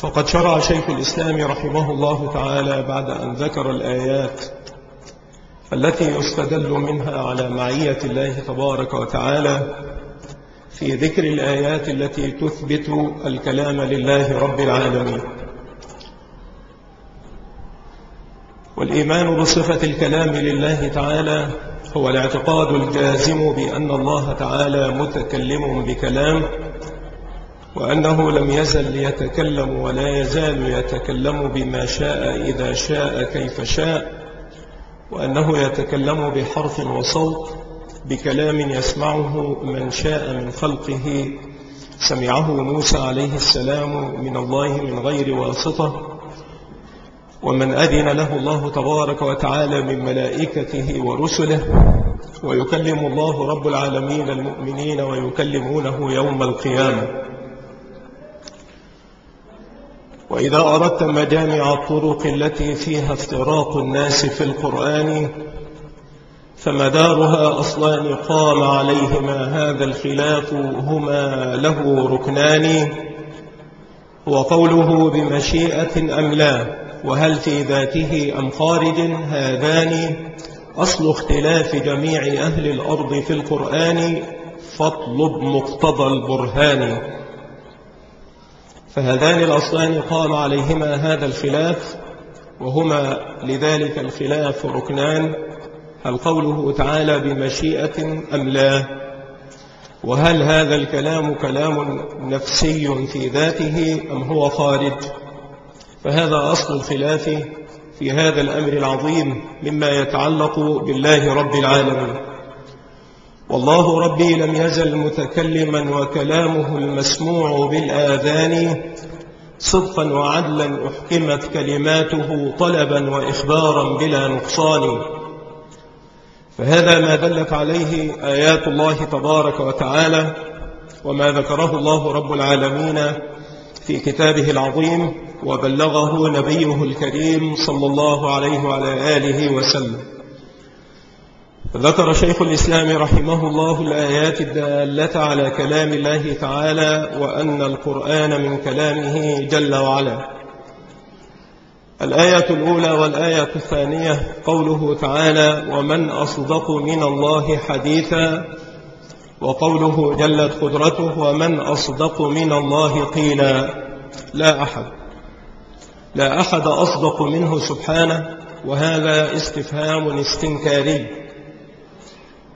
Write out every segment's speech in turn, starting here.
فقد شرع شيخ الإسلام رحمه الله تعالى بعد أن ذكر الآيات التي يستدل منها على معية الله تبارك وتعالى في ذكر الآيات التي تثبت الكلام لله رب العالمين. والإيمان بصفة الكلام لله تعالى هو الاعتقاد الجازم بأن الله تعالى متكلم بكلام وأنه لم يزل يتكلم ولا يزال يتكلم بما شاء إذا شاء كيف شاء وأنه يتكلم بحرف وصوت بكلام يسمعه من شاء من خلقه. سمعه موسى عليه السلام من الله من غير واسطة. ومن أذن له الله تبارك وتعالى من ملائكته ورسله. ويكلم الله رب العالمين المؤمنين ويكلمونه يوم القيامة. وإذا أردت مجامع الطرق التي فيها افتراق الناس في القرآن فمدارها أصلان قام عليهما هذا الخلاف هما له ركنان وقوله بمشيئة أم لا وهل في ذاته أم خارج هذان أصل اختلاف جميع أهل الأرض في القرآن فاطلب مقتضى البرهان. فهذان الأصلان قام عليهما هذا الخلاف وهما لذلك الخلاف ركنان هل قوله تعالى بمشيئة أم لا؟ وهل هذا الكلام كلام نفسي في ذاته أم هو خارج؟ فهذا أصل الخلاف في هذا الأمر العظيم مما يتعلق بالله رب العالمين. والله ربي لم يزل متكلما وكلامه المسموع بالآذان صدقا وعدلا أحكمت كلماته طلبا وإخبارا بلا نقصان. فهذا ما دلت عليه آيات الله تبارك وتعالى وما ذكره الله رب العالمين في كتابه العظيم وبلغه نبيه الكريم صلى الله عليه وعلى آله وسلم. ذكر شيخ الإسلام رحمه الله الآيات الدالة على كلام الله تعالى وأن القرآن من كلامه جل وعلا. الآية الأولى والآية الثانية قوله تعالى ومن أصدق من الله حديثا وقوله جلت قدرته ومن أصدق من الله قيلا لا أحد لا أحد أصدق منه سبحانه وهذا استفهام استنكاري.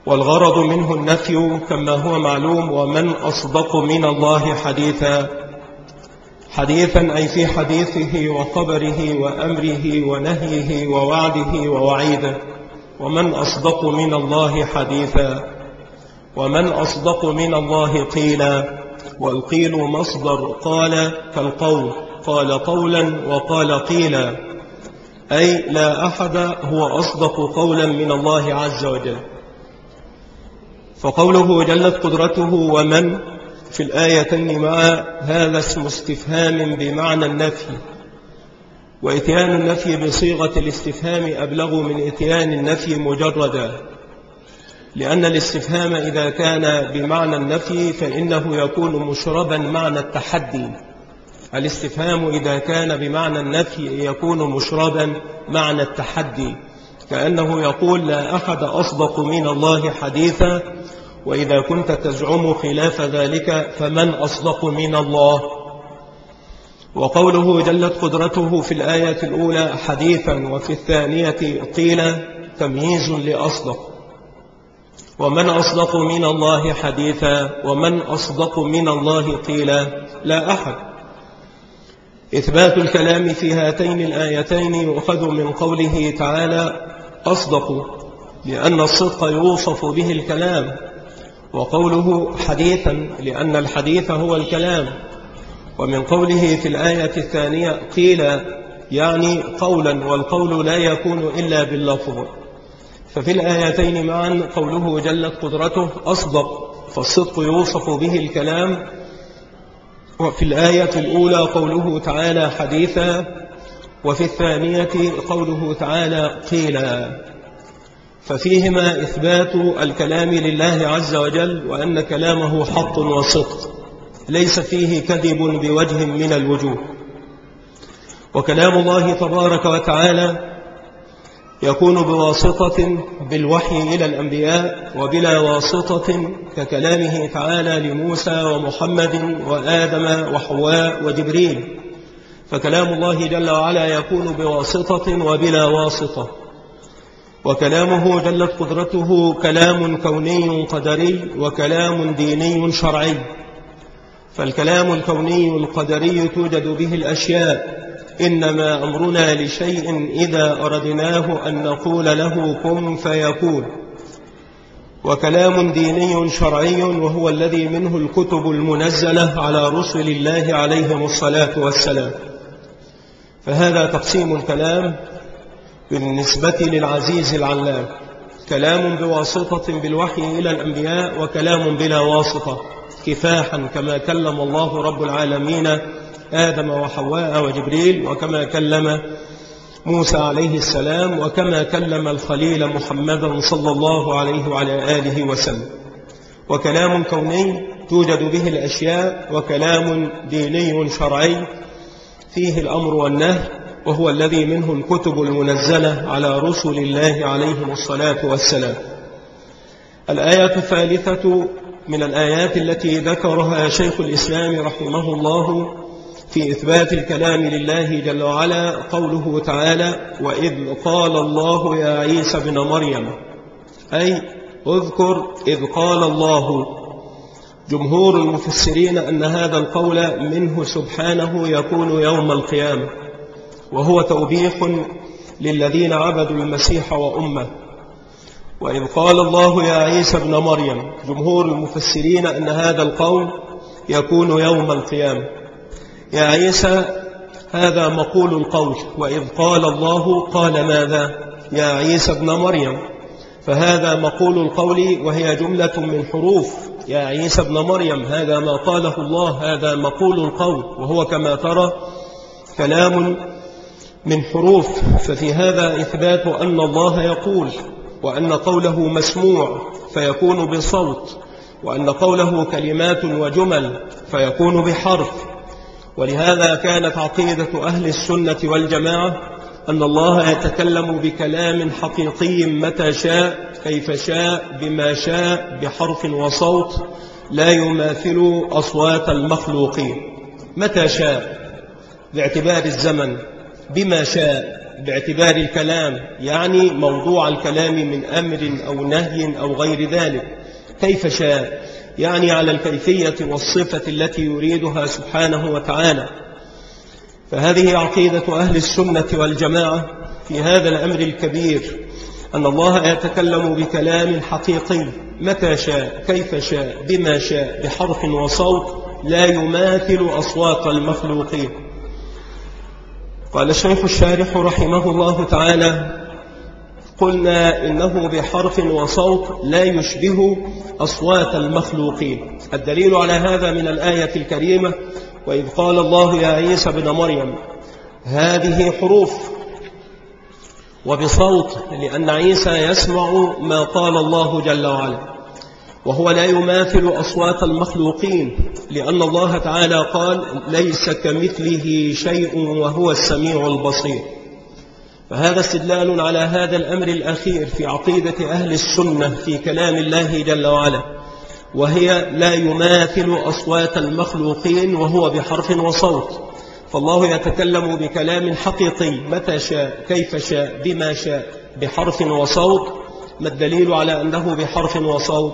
والغرض منه النفي كما هو معلوم ومن أصدق من الله حديثا. حديثا أي في حديثه وخبره وأمره ونهيه ووعده ووعيده. ومن أصدق من الله حديثا. ومن أصدق من الله قيلا. والقيل مصدر قال كالقول. قال قولا وقال قيلا. أي لا أحد هو أصدق قولا من الله عز وجل. فقوله جلت قدرته ومن في الآيتين مع هذا اسم استفهام بمعنى النفي وإتيان النفي بصيغة الاستفهام أبلغ من إتيان النفي مجردا لأن الاستفهام إذا كان بمعنى النفي فإنه يكون مشربا معنى التحدي الاستفهام إذا كان بمعنى النفي يكون مشربا معنى التحدي. كأنه يقول لا أحد أصدق من الله حديثا وإذا كنت تزعم خلاف ذلك فمن أصدق من الله؟ وقوله جلت قدرته في الآية الأولى حديثا وفي الثانية قيل تمييز لأصدق. ومن أصدق من الله حديثا ومن أصدق من الله قيلا لا أحد. إثبات الكلام في هاتين الآيتين يؤخذ من قوله تعالى أصدق لأن الصدق يوصف به الكلام وقوله حديثا لأن الحديث هو الكلام ومن قوله في الآية الثانية قيل يعني قولا والقول لا يكون إلا باللفظ. ففي الآيتين معا قوله جلت قدرته أصدق فالصدق يوصف به الكلام وفي الآية الأولى قوله تعالى حديثا وفي الثانية قوله تعالى قيلا. ففيهما إثبات الكلام لله عز وجل وأن كلامه حق وصدق ليس فيه كذب بوجه من الوجوه. وكلام الله تبارك وتعالى يكون بواسطة بالوحي إلى الأنبياء وبلا واسطة ككلامه تعالى لموسى ومحمد وآدم وحواء وجبريل. فكلام الله جل وعلا يكون بواسطة وبلا واسطة. وكلامه جلت قدرته كلام كوني قدري وكلام ديني شرعي. فالكلام الكوني القدري توجد به الأشياء إنما أمرنا لشيء إذا أردناه أن نقول له كن فيكون. وكلام ديني شرعي وهو الذي منه الكتب المنزلة على رسل الله عليهم الصلاة والسلام. فهذا تقسيم الكلام بالنسبة للعزيز العلام. كلام بواسطة بالوحي إلى الأنبياء وكلام بلا واسطة. كفاحا كما كلم الله رب العالمين آدم وحواء وجبريل وكما كلم موسى عليه السلام وكما كلم الخليل محمدا صلى الله عليه وعلى آله وسلم. وكلام كوني توجد به الأشياء وكلام ديني شرعي فيه الأمر والنهي وهو الذي منه الكتب المنزلة على رسل الله عليهم الصلاة والسلام. الآية الثالثة من الآيات التي ذكرها شيخ الإسلام رحمه الله في إثبات الكلام لله جل وعلا قوله تعالى وإذ قال الله يا عيسى بن مريم أي اذكر إذ قال الله جمهور المفسرين أن هذا القول منه سبحانه يكون يوم القيامة وهو توبيخ للذين عبدوا المسيح وأمه. وإذ قال الله يا عيسى ابن مريم جمهور المفسرين أن هذا القول يكون يوم القيامة. يا عيسى هذا مقول القول وإذ قال الله قال ماذا؟ يا عيسى ابن مريم. فهذا مقول القول وهي جملة من حروف. يا عيسى ابن مريم هذا ما قاله الله هذا مقول القول وهو كما ترى كلام من حروف. ففي هذا إثبات أن الله يقول وأن قوله مسموع فيكون بصوت وأن قوله كلمات وجمل فيكون بحرف. ولهذا كانت عقيدة أهل السنة والجماعة أن الله يتكلم بكلام حقيقي متى شاء كيف شاء بما شاء بحرف وصوت لا يماثل أصوات المخلوقين. متى شاء؟ باعتبار الزمن. بما شاء؟ باعتبار الكلام. يعني موضوع الكلام من أمر أو نهي أو غير ذلك. كيف شاء؟ يعني على الكيفية والصفة التي يريدها سبحانه وتعالى. فهذه عقيدة أهل السنة والجماعة في هذا الأمر الكبير أن الله يتكلم بكلام حقيقي متى شاء كيف شاء بما شاء بحرف وصوت لا يماثل أصوات المخلوقين. قال الشيخ الشارح رحمه الله تعالى قلنا إنه بحرف وصوت لا يشبه أصوات المخلوقين. الدليل على هذا من الآية الكريمة وإذ قال الله يا عيسى بن مريم هذه حروف وبصوت لأن عيسى يسمع ما قال الله جل وعلا. وهو لا يماثل أصوات المخلوقين لأن الله تعالى قال ليس كمثله شيء وهو السميع البصير. فهذا استدلال على هذا الأمر الأخير في عقيدة أهل السنة في كلام الله جل وعلا وهي لا يماثل أصوات المخلوقين وهو بحرف وصوت. فالله يتكلم بكلام حقيقي متى شاء كيف شاء بما شاء بحرف وصوت ما الدليل على أنه بحرف وصوت؟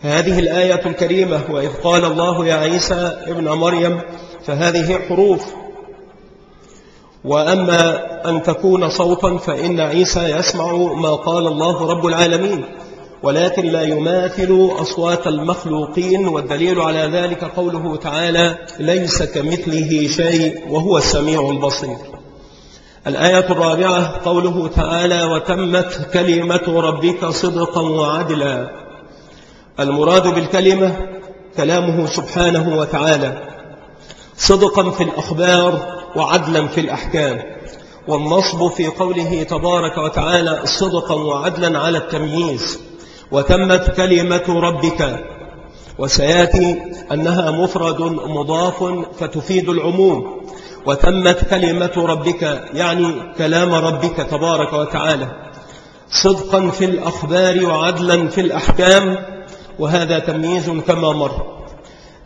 هذه الآية الكريمة وإذ قال الله يا عيسى ابن مريم فهذه حروف وأما أن تكون صوتا فإن عيسى يسمع ما قال الله رب العالمين ولكن لا يماثل أصوات المخلوقين والدليل على ذلك قوله تعالى ليس كمثله شيء وهو السميع البصير الآية الرابعة قوله تعالى وتمت كلمة ربك صدقا وعدلا المراد بالكلمة كلامه سبحانه وتعالى. صدقا في الأخبار وعدلا في الأحكام. والنصب في قوله تبارك وتعالى صدقا وعدلا على التمييز. وتمت كلمة ربك. وسيأتي أنها مفرد مضاف فتفيد العموم. وتمت كلمة ربك يعني كلام ربك تبارك وتعالى. صدقا في الأخبار وعدلا في الأحكام. وهذا تمييز كما مر.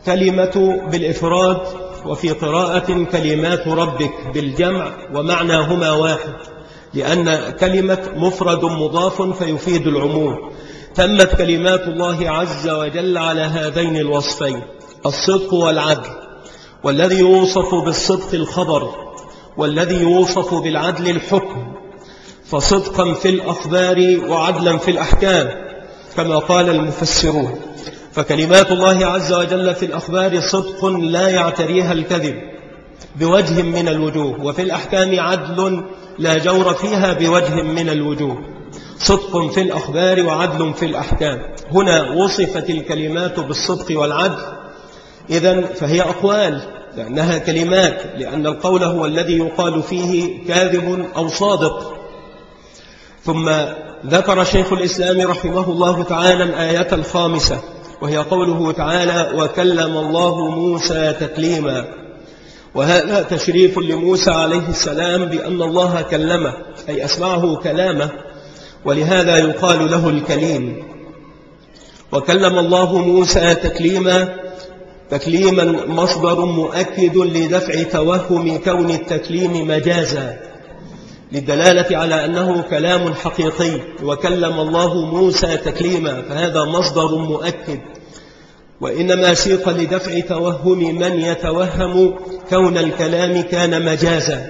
كلمة بالإفراد وفي قراءة كلمات ربك بالجمع ومعناهما واحد لأن كلمة مفرد مضاف فيفيد العموم. تمت كلمات الله عز وجل على هذين الوصفين الصدق والعدل. والذي يوصف بالصدق الخبر والذي يوصف بالعدل الحكم. فصدقا في الأخبار وعدلا في الأحكام كما قال المفسرون. فكلمات الله عز وجل في الأخبار صدق لا يعتريها الكذب بوجه من الوجوه وفي الأحكام عدل لا جور فيها بوجه من الوجوه. صدق في الأخبار وعدل في الأحكام. هنا وصفت الكلمات بالصدق والعدل. إذا فهي أقوال لأنها كلمات لأن القول هو الذي يقال فيه كاذب أو صادق. ثم ذكر شيخ الإسلام رحمه الله تعالى الآية الخامسة. وهي قوله تعالى وكلم الله موسى تكليما. وهذا تشريف لموسى عليه السلام بأن الله كلمه أي أسمعه كلامه ولهذا يقال له الكليم. وكلم الله موسى تكليما تكليما مصدر مؤكد لدفع توهم كون التكليم مجازا. للدلالة على أنه كلام حقيقي وكلم الله موسى تكليما فهذا مصدر مؤكد. وإنما سيق لدفع توهم من يتوهم كون الكلام كان مجازا.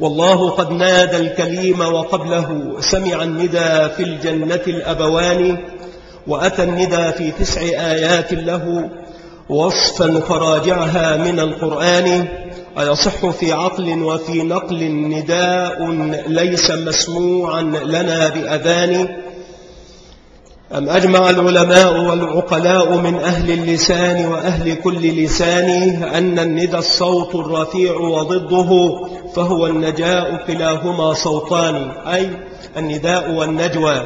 والله قد نادى الكليم وقبله سمع الندى في الجنة الأبوان وأتى الندى في تسع آيات له وصفا فراجعها من القرآن أيصح في عقل وفي نقل نداء ليس مسموعا لنا بأذان؟ أم أجمع العلماء والعقلاء من أهل اللسان وأهل كل لسان أن الندى الصوت الرفيع وضده فهو النجاء كلاهما صوتان أي النداء والنجوى.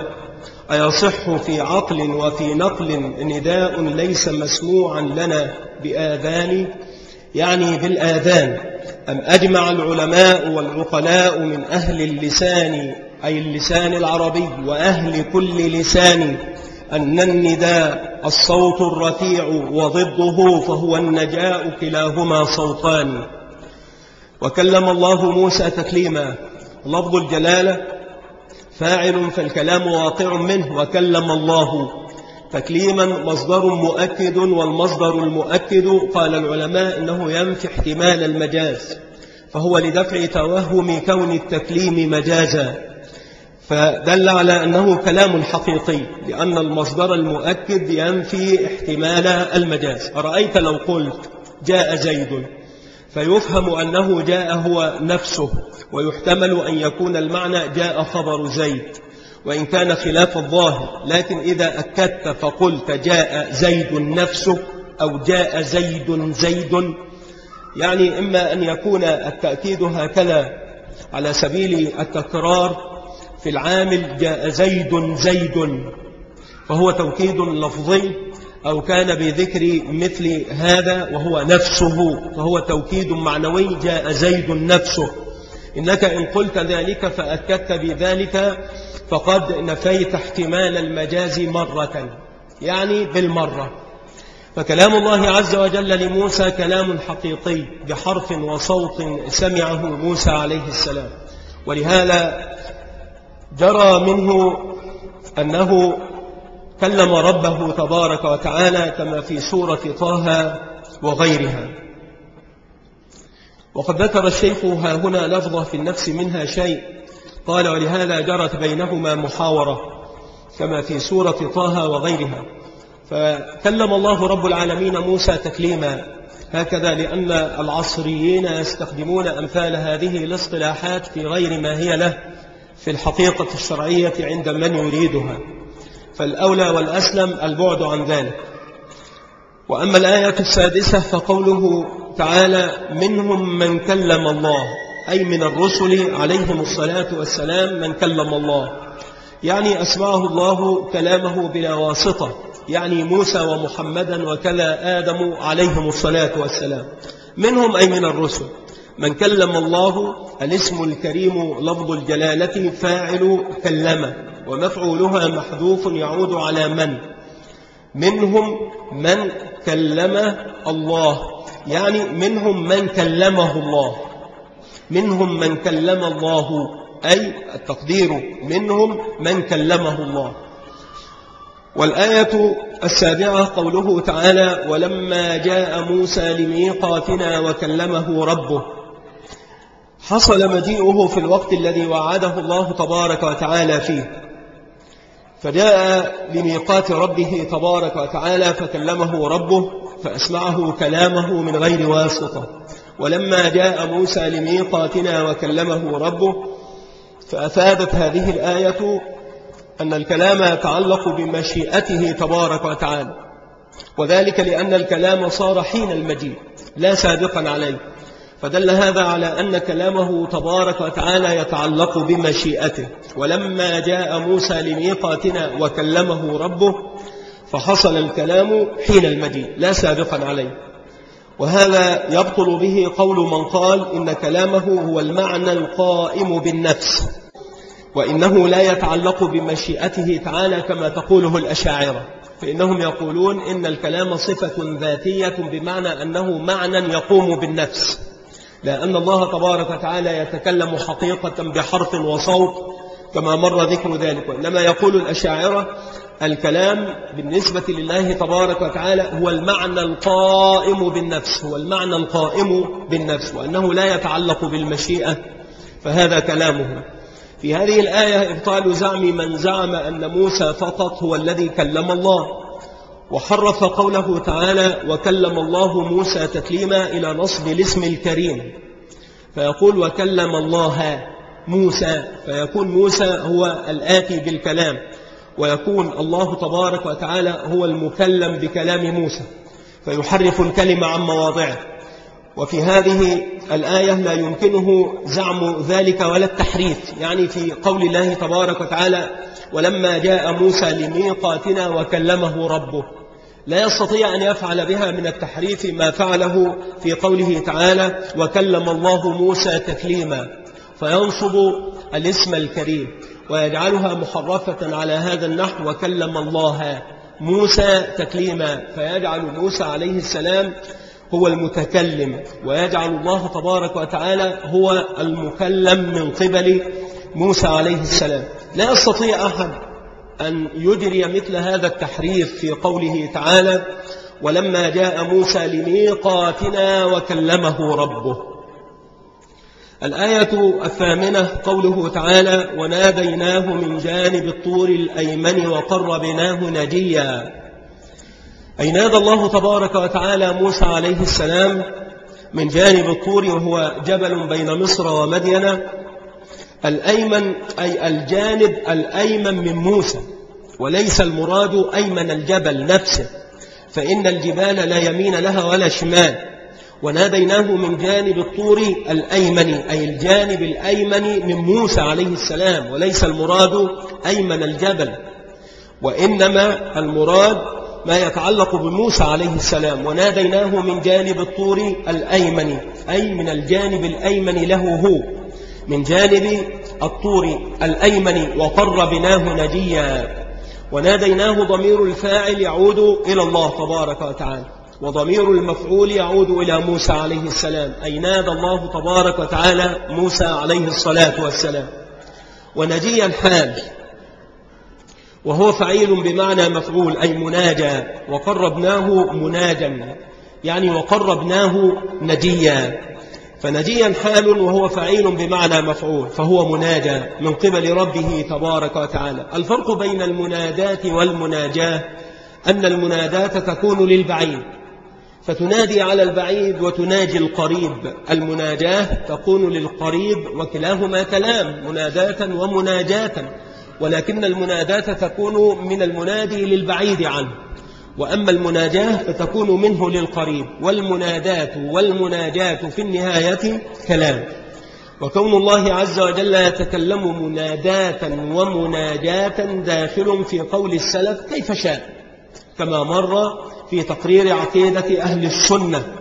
أيصح في عقل وفي نقل نداء ليس مسموعا لنا بآذان؟ يعني بالآذان أم أجمع العلماء والعقلاء من أهل اللسان أي اللسان العربي وأهل كل لسان أن النداء الصوت الرفيع وضده فهو النجاء كلاهما صوتان. وكلم الله موسى تكليما. لفظ الجلالة فاعل فالكلام واقع منه وكلم الله. تكليما مصدر مؤكد والمصدر المؤكد قال العلماء إنه ينفي احتمال المجاز فهو لدفع توهم كون التكليم مجازا. فدل على أنه كلام حقيقي لأن المصدر المؤكد ينفي احتمال المجاز. أرأيت لو قلت جاء زيد فيفهم أنه جاء هو نفسه ويحتمل أن يكون المعنى جاء خبر زيد. وإن كان خلاف الظاهر لكن إذا أكدت فقلت جاء زيد نفسه أو جاء زيد زيد. يعني إما أن يكون التأكيد هكذا على سبيل التكرار في العامل جاء زيد زيد فهو توكيد لفظي أو كان بذكر مثل هذا وهو نفسه فهو توكيد معنوي جاء زيد نفسه. إنك إن قلت ذلك فأكدت بذلك فقد نفيت احتمال المجاز مرة يعني بالمرة. فكلام الله عز وجل لموسى كلام حقيقي بحرف وصوت سمعه موسى عليه السلام. ولهذا جرى منه أنه كلم ربه تبارك وتعالى كما في سورة طه وغيرها. وقد ذكر الشيخ ها هنا لفظة في النفس منها شيء قال ولهذا جرت بينهما محاورة كما في سورة طه وغيرها. فكلم الله رب العالمين موسى تكليما هكذا لأن العصريين يستخدمون أمثال هذه الاصطلاحات في غير ما هي له في الحقيقة الشرعية عند من يريدها. فالأولى والأسلم البعد عن ذلك. وأما الآية السادسة فقوله تعالى منهم من كلم الله أي من الرسل عليهم الصلاة والسلام من كلم الله. يعني أسمعه الله كلامه بلا واسطة. يعني موسى ومحمدا وكلا آدم عليهم الصلاة والسلام. منهم أي من الرسل. من كلم الله الاسم الكريم لفظ الجلالة فاعل كلم ومفعولها محذوف يعود على من. منهم من كلم الله. يعني منهم من كلمه الله. منهم من كلم الله أي التقدير منهم من كلمه الله. والآية السابعة قوله تعالى ولما جاء موسى لميقاتنا وكلمه ربه حصل مجيئه في الوقت الذي وعده الله تبارك وتعالى فيه. فجاء لميقات ربه تبارك وتعالى فكلمه ربه فأسمعه كلامه من غير واسطة. ولما جاء موسى لميقاتنا وكلمه ربه فأفادت هذه الآية أن الكلام يتعلق بمشيئته تبارك وتعالى وذلك لأن الكلام صار حين المجيء لا سابقا عليه فدل هذا على أن كلامه تبارك وتعالى يتعلق بمشيئته ولما جاء موسى لميقاتنا وكلمه ربه فحصل الكلام حين المجيء لا سابقا عليه. وهذا يبطل به قول من قال إن كلامه هو المعنى القائم بالنفس وإنه لا يتعلق بمشيئته تعالى كما تقوله الأشاعرة فإنهم يقولون إن الكلام صفة ذاتية بمعنى أنه معنى يقوم بالنفس لأن الله تبارك وتعالى يتكلم حقيقة بحرف وصوت كما مر ذكر ذلك وإنما يقول الأشاعرة الكلام بالنسبة لله تبارك وتعالى هو المعنى القائم بالنفس هو المعنى القائم بالنفس وأنه لا يتعلق بالمشيئة فهذا كلامه. في هذه الآية إبطال زعم من زعم أن موسى فقط هو الذي كلم الله وحرف قوله تعالى وكلم الله موسى تكليما إلى نصب الاسم الكريم فيقول وكلم الله موسى فيكون موسى هو الآتي بالكلام. ويكون الله تبارك وتعالى هو المكلم بكلام موسى فيحرف الكلمة عن مواضعه. وفي هذه الآية لا يمكنه زعم ذلك ولا التحريف يعني في قول الله تبارك وتعالى ولما جاء موسى لميقاتنا وكلمه ربه لا يستطيع أن يفعل بها من التحريف ما فعله في قوله تعالى وكلم الله موسى تكليما فينصب الاسم الكريم. ويجعلها محرفة على هذا النحو وكلم الله موسى تكليما. فيجعل موسى عليه السلام هو المتكلم ويجعل الله تبارك وتعالى هو المكلم من قبل موسى عليه السلام. لا يستطيع أحد أن يجري مثل هذا التحريف في قوله تعالى ولما جاء موسى لميقاتنا وكلمه ربه. الآية الثامنة قوله تعالى وناديناه من جانب الطور الأيمن وقربناه نجيا. أي نادى الله تبارك وتعالى موسى عليه السلام من جانب الطور وهو جبل بين مصر ومدينة الأيمن أي الجانب الأيمن من موسى وليس المراد أيمن الجبل نفسه فإن الجبال لا يمين لها ولا شمال. وناديناه من جانب الطور الأيمن أي الجانب الأيمن من موسى عليه السلام وليس المراد أيمن الجبل وإنما المراد ما يتعلق بموسى عليه السلام وناديناه من جانب الطور الأيمن أي من الجانب الأيمن له هو من جانب الطور الأيمن وقربناه نجيا وناديناه ضمير الفاعل يعود إلى الله تبارك وتعالى. وضمير المفعول يعود إلى موسى عليه السلام أي نادى الله تبارك وتعالى موسى عليه الصلاة والسلام. ونجي الحال وهو فعيل بمعنى مفعول أي مناجى وقربناه مناجا يعني وقربناه نجيا. فنجيا حال وهو فعيل بمعنى مفعول فهو مناجى من قبل ربه تبارك وتعالى. الفرق بين المنادات والمناجاة أن المناداة تكون للبعيد فتنادي على البعيد وتناجي القريب. المناجاة تكون للقريب وكلاهما كلام مناداة ومناجاة. ولكن المناداة تكون من المنادي للبعيد عنه. وأما المناجاة فتكون منه للقريب. والمنادات والمناجات في النهاية كلام. وكون الله عز وجل يتكلم مناداة ومناجاة داخل في قول السلف كيف شاء. كما مر في تقرير عقيدة أهل السنة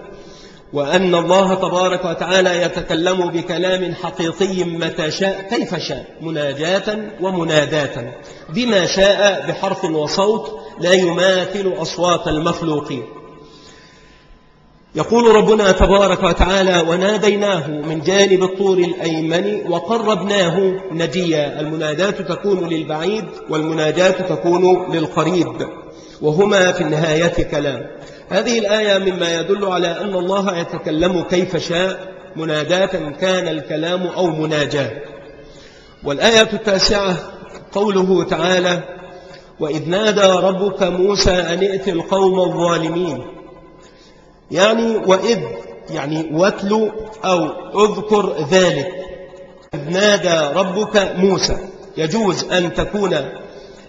وأن الله تبارك وتعالى يتكلم بكلام حقيقي متى شاء كيف شاء مناجاة ومناداة بما شاء بحرف وصوت لا يماثل أصوات المخلوقين يقول ربنا تبارك وتعالى وناديناه من جانب الطور الأيمن وقربناه نجيا. المنادات تكون للبعيد والمناجات تكون للقريب. وهما في النهاية كلام. هذه الآية مما يدل على أن الله يتكلم كيف شاء مناداة كان الكلام أو مناجاة. والآية التاسعة قوله تعالى وإذ نادى ربك موسى أن ائت القوم الظالمين. يعني وإذ يعني واتلو أو اذكر ذلك. إذ نادى ربك موسى. يجوز أن تكون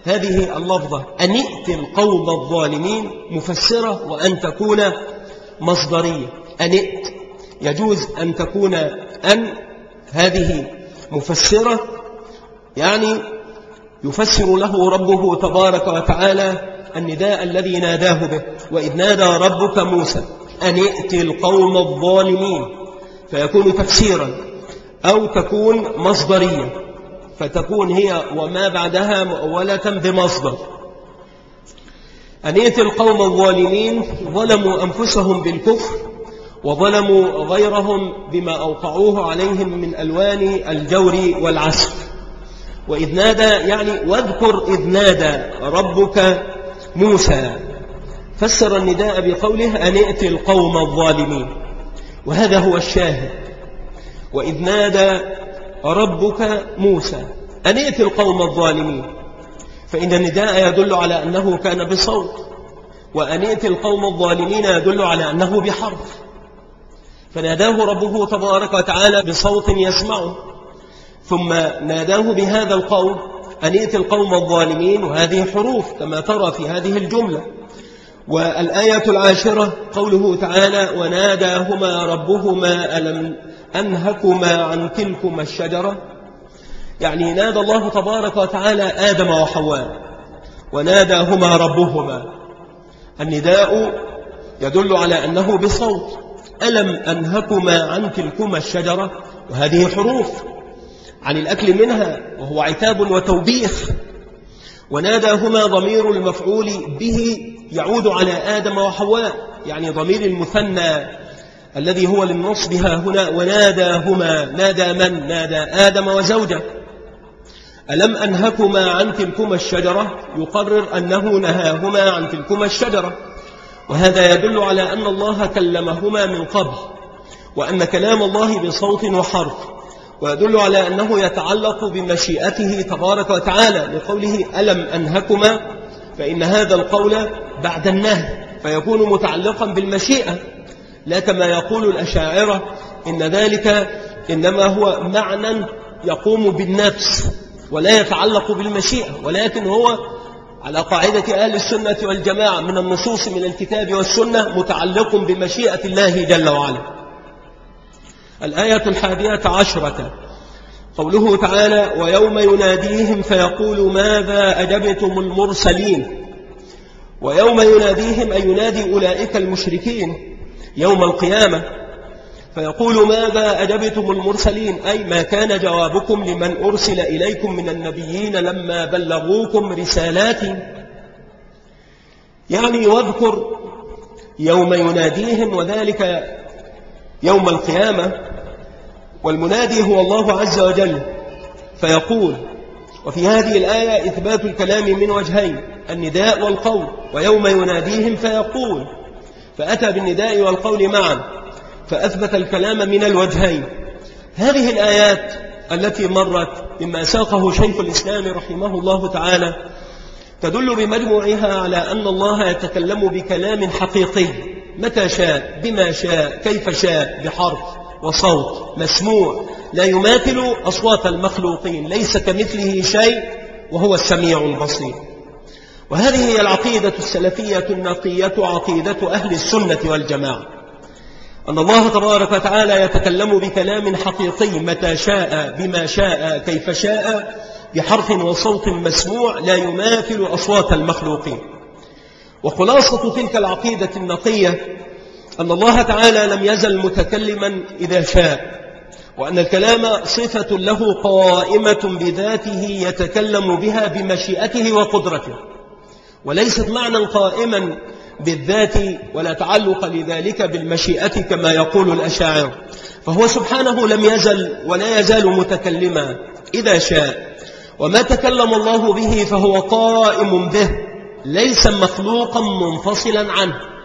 هذه اللفظة. أن ائت القوم الظالمين مفسرة وأن تكون مصدرية. أن ائت يجوز أن تكون أن هذه مفسرة يعني يفسر له ربه تبارك وتعالى النداء الذي ناداه به. وإذ نادى ربك موسى أن ائت القوم الظالمين فيكون تفسيرا أو تكون مصدرية فتكون هي وما بعدها مؤولة بمصدر. أن ائت القوم الظالمين ظلموا أنفسهم بالكفر وظلموا غيرهم بما أوقعوه عليهم من ألوان الجور والعسف وإذ نادى يعني واذكر إذ نادى ربك موسى. فسر النداء بقوله أن ائت القوم الظالمين. وهذا هو الشاهد. وإذ نادى ربك موسى. أن ائت القوم الظالمين. فإن النداء يدل على أنه كان بصوت. وأن ائت القوم الظالمين يدل على أنه بحرف. فناداه ربه تبارك وتعالى بصوت يسمعه. ثم ناداه بهذا القول أن ائت القوم الظالمين وهذه حروف كما ترى في هذه الجملة. والآية العاشرة قوله تعالى وناداهما ربهما ألم أنهكما عن تلكما الشجرة؟ يعني نادى الله تبارك وتعالى آدم وحواء وناداهما ربهما. النداء يدل على أنه بصوت ألم أنهكما عن تلكما الشجرة؟ وهذه حروف عن الأكل منها وهو عتاب وتوبيخ. وناداهما ضمير المفعول به يعود على آدم وحواء يعني ضمير المثنى الذي هو للنصب ها هنا وناداهما نادى من؟ نادى آدم وزوجه. ألم أنهكما عن تلكما الشجرة؟ يقرر أنه نهاهما عن تلكما الشجرة. وهذا يدل على أن الله كلمهما من قبل وأن كلام الله بصوت وحرف. ويدل على أنه يتعلق بمشيئته تبارك وتعالى لقوله ألم أنهكما؟ فإن هذا القول بعد النهي فيكون متعلقا بالمشيئة لا كما يقول الأشاعرة إن ذلك إنما هو معنى يقوم بالنفس ولا يتعلق بالمشيئة ولكن هو على قاعدة أهل السنة والجماعة من النصوص من الكتاب والسنة متعلق بمشيئة الله جل وعلا. الآية الحادية عشرة. قوله تعالى ويوم يناديهم فيقول ماذا أجبتم المرسلين ويوم يناديهم أي ينادي أولئك المشركين يوم القيامة فيقول ماذا أجبتم المرسلين أي ما كان جوابكم لمن أرسل إليكم من النبيين لما بلغوكم رسالاتي يعني واذكر يوم يناديهم وذلك يوم القيامة والمنادي هو الله عز وجل. فيقول وفي هذه الآية إثبات الكلام من وجهين النداء والقول ويوم يناديهم فيقول. فأتى بالنداء والقول معا فأثبت الكلام من الوجهين. هذه الآيات التي مرت مما ساقه شيخ الإسلام رحمه الله تعالى تدل بمجموعها على أن الله يتكلم بكلام حقيقي متى شاء بما شاء كيف شاء بحرف. وصوت مسموع لا يماثل أصوات المخلوقين ليس كمثله شيء وهو السميع البصير. وهذه هي العقيدة السلفية النقية عقيدة أهل السنة والجماعة. أن الله تبارك وتعالى يتكلم بكلام حقيقي متى شاء بما شاء كيف شاء بحرف وصوت مسموع لا يماثل أصوات المخلوقين. وخلاصة تلك العقيدة النقية أن الله تعالى لم يزل متكلما إذا شاء وأن الكلام صفة له قائمة بذاته يتكلم بها بمشيئته وقدرته وليست معنى قائما بالذات ولا تعلق لذلك بالمشيئة كما يقول الأشاعر. فهو سبحانه لم يزل ولا يزال متكلما إذا شاء وما تكلم الله به فهو قائم به ليس مخلوقا منفصلا عنه.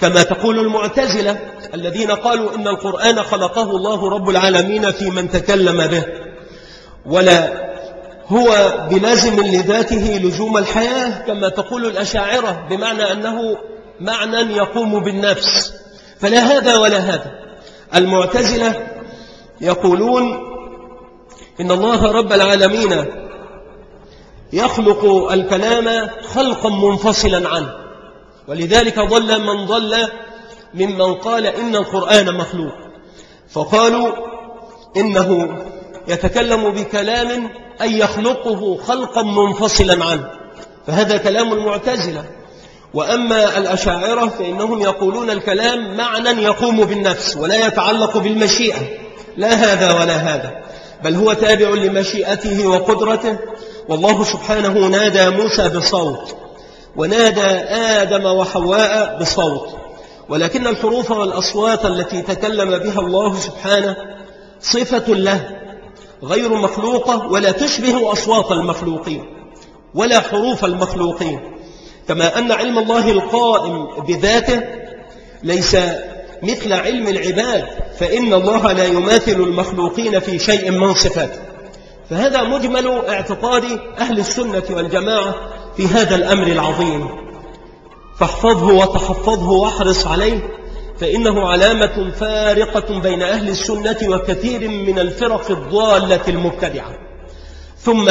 كما تقول المعتزلة الذين قالوا إن القرآن خلقه الله رب العالمين في من تكلم به. ولا هو بلازم لذاته لزوم الحياة كما تقول الأشاعرة بمعنى أنه معنى يقوم بالنفس. فلا هذا ولا هذا. المعتزلة يقولون إن الله رب العالمين يخلق الكلام خلقا منفصلا عنه. ولذلك ضل من ضل ممن قال إن القرآن مخلوق. فقالوا إنه يتكلم بكلام أي يخلقه خلقا منفصلا عنه. فهذا كلام المعتزلة. وأما الأشاعرة فإنهم يقولون الكلام معنى يقوم بالنفس ولا يتعلق بالمشيئة. لا هذا ولا هذا. بل هو تابع لمشيئته وقدرته. والله سبحانه نادى موسى بصوت. ونادى آدم وحواء بصوت. ولكن الحروف والأصوات التي تكلم بها الله سبحانه صفة له غير مخلوقة ولا تشبه أصوات المخلوقين ولا حروف المخلوقين. كما أن علم الله القائم بذاته ليس مثل علم العباد فإن الله لا يماثل المخلوقين في شيء من صفاته. فهذا مجمل اعتقاد أهل السنة والجماعة في هذا الأمر العظيم. فاحفظه وتحفظه واحرص عليه فإنه علامة فارقة بين أهل السنة وكثير من الفرق الضالة المبتدعة. ثم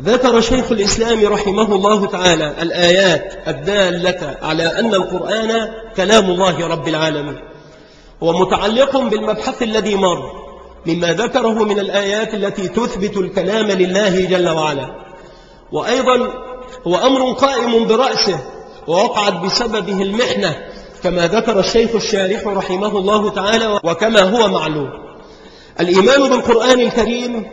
ذكر شيخ الإسلام رحمه الله تعالى الآيات الدالة على أن القرآن كلام الله رب العالمين. هو متعلق بالمبحث الذي مر مما ذكره من الآيات التي تثبت الكلام لله جل وعلا. وأيضا هو أمر قائم برأسه ووقعت بسببه المحنة كما ذكر الشيخ الشارح رحمه الله تعالى وكما هو معلوم. الإيمان بالقرآن الكريم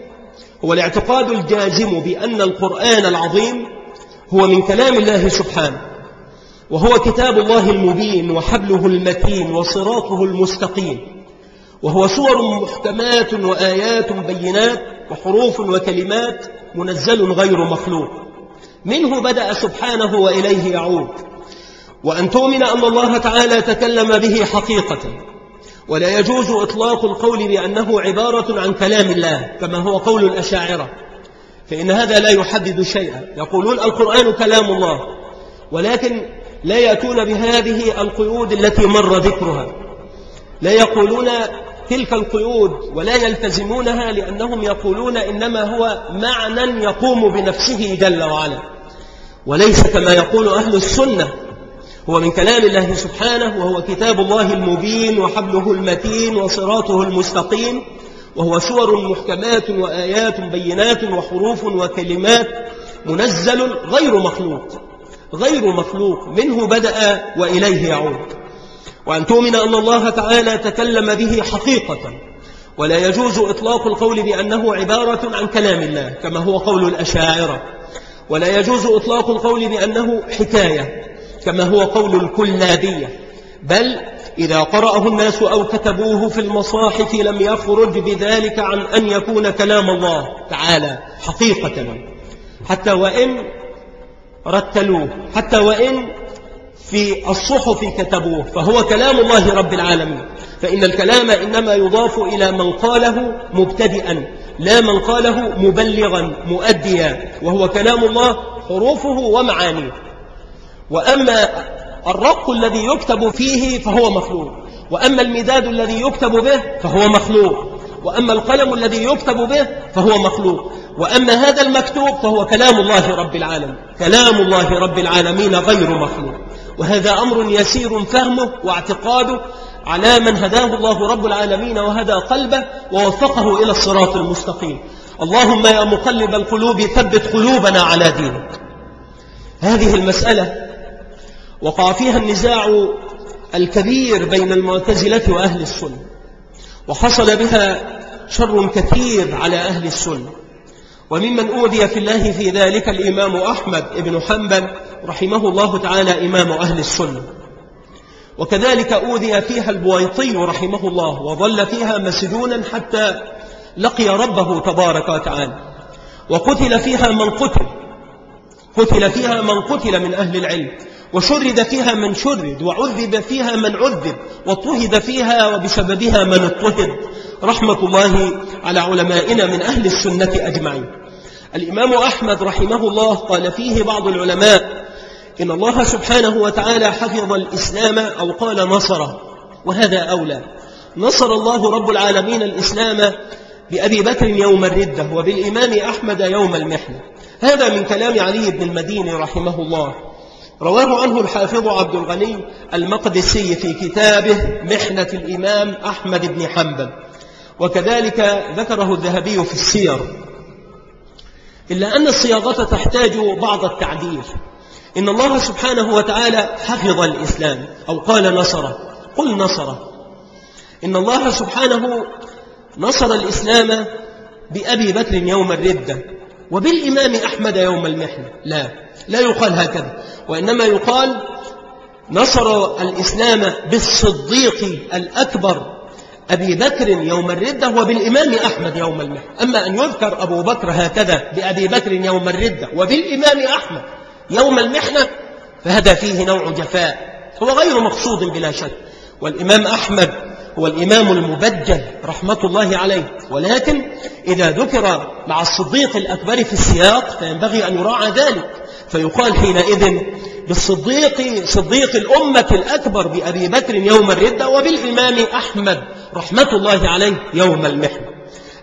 هو الاعتقاد الجازم بأن القرآن العظيم هو من كلام الله سبحانه وهو كتاب الله المبين وحبله المتين وصراطه المستقيم. وهو سور محكمات وآيات بينات وحروف وكلمات منزل غير مخلوق. منه بدأ سبحانه وإليه يعود. وأن تؤمن أن الله تعالى تكلم به حقيقة. ولا يجوز إطلاق القول بأنه عبارة عن كلام الله كما هو قول الأشاعرة. فإن هذا لا يحدد شيئا. يقولون القرآن كلام الله. ولكن لا يأتون بهذه القيود التي مر ذكرها. لا يقولون تلك القيود ولا يلتزمونها لأنهم يقولون إنما هو معنى يقوم بنفسه جل وعلا. وليس كما يقول أهل السنة هو من كلام الله سبحانه وهو كتاب الله المبين وحبله المتين وصراطه المستقيم وهو سور محكمات وآيات بينات وحروف وكلمات منزل غير مخلوق غير مخلوق منه بدأ وإليه يعود. وأن تؤمن أن الله تعالى تكلم به حقيقة. ولا يجوز إطلاق القول بأنه عبارة عن كلام الله كما هو قول الأشاعرة. ولا يجوز إطلاق القول بأنه حكاية كما هو قول الكلابية. بل إذا قرأه الناس أو كتبوه في المصاحف لم يخرج بذلك عن أن يكون كلام الله تعالى حقيقة. حتى وإن رتلوه حتى وإن في الصحف كتبوه فهو كلام الله رب العالمين. فإن الكلام إنما يضاف إلى من قاله مبتدئا لا من قاله مبلغا مؤديا وهو كلام الله حروفه ومعانيه. وأما الرق الذي يكتب فيه فهو مخلوق. وأما المداد الذي يكتب به فهو مخلوق. وأما القلم الذي يكتب به فهو مخلوق. وأما هذا المكتوب فهو كلام الله رب العالمين. كلام الله رب العالمين غير مخلوق. وهذا أمر يسير فهمه واعتقاده على من هداه الله رب العالمين وهدى قلبه ووفقه إلى الصراط المستقيم. اللهم يا مقلب القلوب ثبت قلوبنا على دينك. هذه المسألة وقع فيها النزاع الكبير بين المعتزلة وأهل السنة وحصل بها شر كثير على أهل السنة. وممن أودي في الله في ذلك الإمام أحمد بن حنبل رحمه الله تعالى إمام أهل السنة. وكذلك أودي فيها البويطي رحمه الله وظل فيها مسجونا حتى لقي ربه تبارك وتعالى. وقتل فيها من قتل قتل فيها من قتل من أهل العلم وشرد فيها من شرد وعذب فيها من عذب واضطهد فيها وبسببها من اضطهد رحمة الله على علمائنا من أهل السنة أجمعين. الإمام أحمد رحمه الله قال فيه بعض العلماء إن الله سبحانه وتعالى حفظ الإسلام أو قال نصره وهذا أولى. نصر الله رب العالمين الإسلام بأبي بكر يوم الردة وبالإمام أحمد يوم المحنة. هذا من كلام علي بن المديني رحمه الله. رواه عنه الحافظ عبد الغني المقدسي في كتابه محنة الإمام أحمد بن حنبل. وكذلك ذكره الذهبي في السير. إلا أن الصياغة تحتاج بعض التعديل. إن الله سبحانه وتعالى حفظ الإسلام أو قال نصره قل نصره. إن الله سبحانه نصر الإسلام بأبي بكر يوم الردة وبالإمام أحمد يوم المحنة لا لا يقال هكذا. وإنما يقال نصر الإسلام بالصديق الأكبر أبي بكر يوم الردة وبالإمام أحمد يوم المحنة أما أن يذكر أبو بكر هكذا بأبي بكر يوم الردة وبالإمام أحمد يوم المحنة فهذا فيه نوع جفاء. هو غير مقصود بلا شك. والإمام أحمد هو الإمام المبجل رحمة الله عليه. ولكن إذا ذكر مع الصديق الأكبر في السياق فينبغي أن يراعى ذلك. فيقال حينئذ بالصديق صديق الأمة الأكبر بأبي بكر يوم الردة وبالإمام أحمد. رحمة الله عليه يوم المحنة.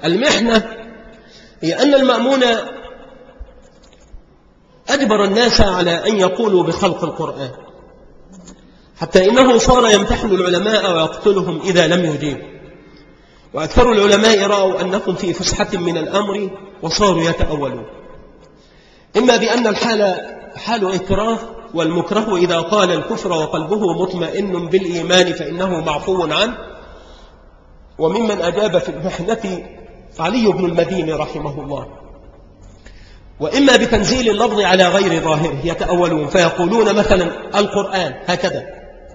المحنة هي أن المأمون أجبر الناس على أن يقولوا بخلق القرآن حتى إنه صار يمتحن العلماء ويقتلهم إذا لم يجيبوا وأكثر العلماء رأوا أنهم في فسحة من الأمر وصاروا يتأولون. إما بأن الحال حال إكراه والمكره إذا قال الكفر وقلبه مطمئن بالإيمان فإنه معفو عنه وممن أجاب في المحنة علي بن المدين رحمه الله. وإما بتنزيل اللفظ على غير ظاهره يتأولون فيقولون مثلا القرآن هكذا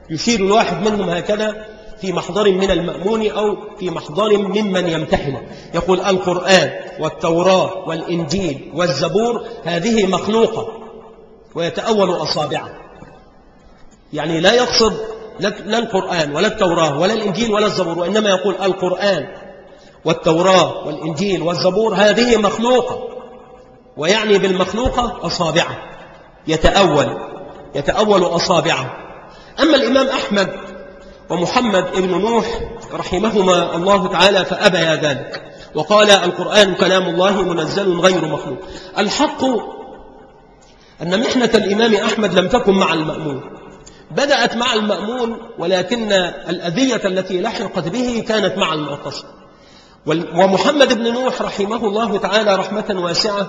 يشير الواحد منهم هكذا في محضر من المأمون أو في محضر ممن يمتحن. يقول القرآن والتوراة والإنجيل والزبور هذه مخلوقة ويتأول أصابعه. يعني لا يقصد لا القرآن ولا التوراة ولا الإنجيل ولا الزبور وإنما يقول القرآن والتوراة والإنجيل والزبور هذه مخلوقة ويعني بالمخلوقة أصابعه يتأول يتأول أصابعه. أما الإمام أحمد ومحمد ابن نوح رحمهما الله تعالى فأبيا ذلك وقال القرآن كلام الله منزل غير مخلوق. الحق أن محنة الإمام أحمد لم تكن مع المأمون. بدأت مع المأمون ولكن الأذية التي لحقت به كانت مع المعتصم. ومحمد بن نوح رحمه الله تعالى رحمة واسعة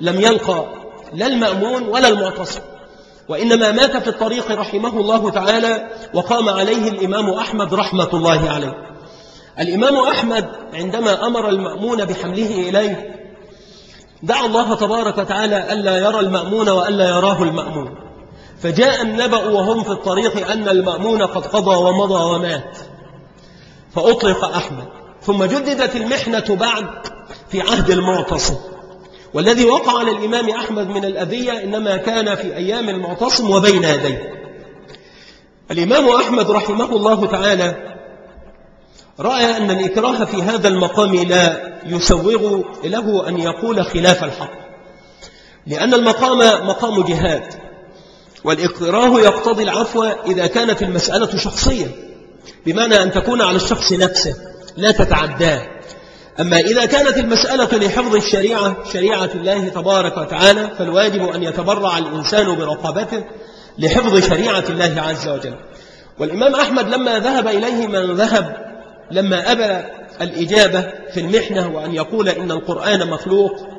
لم يلقى لا المأمون ولا المعتصم. وإنما مات في الطريق رحمه الله تعالى وقام عليه الإمام أحمد رحمة الله عليه. الإمام أحمد عندما أمر المأمون بحمله إليه دعا الله تبارك وتعالى ألا يرى المأمون وألا يراه المأمون. فجاء النبأ وهم في الطريق أن المأمون قد قضى ومضى ومات. فأطلق أحمد. ثم جددت المحنة بعد في عهد المعتصم. والذي وقع على الإمام أحمد من الأذية إنما كان في أيام المعتصم وبين يديه. الإمام أحمد رحمه الله تعالى رأى أن الإكراه في هذا المقام لا يسوغ له أن يقول خلاف الحق. لأن المقام مقام جهاد. والإكراه يقتضي العفو إذا كانت المسألة شخصية بمعنى أن تكون على الشخص نفسه لا تتعداه. أما إذا كانت المسألة لحفظ الشريعة شريعة الله تبارك وتعالى فالواجب أن يتبرع الإنسان برقبته لحفظ شريعة الله عز وجل. والإمام أحمد لما ذهب إليه من ذهب لما أبى الإجابة في المحنة وأن يقول إن القرآن مخلوق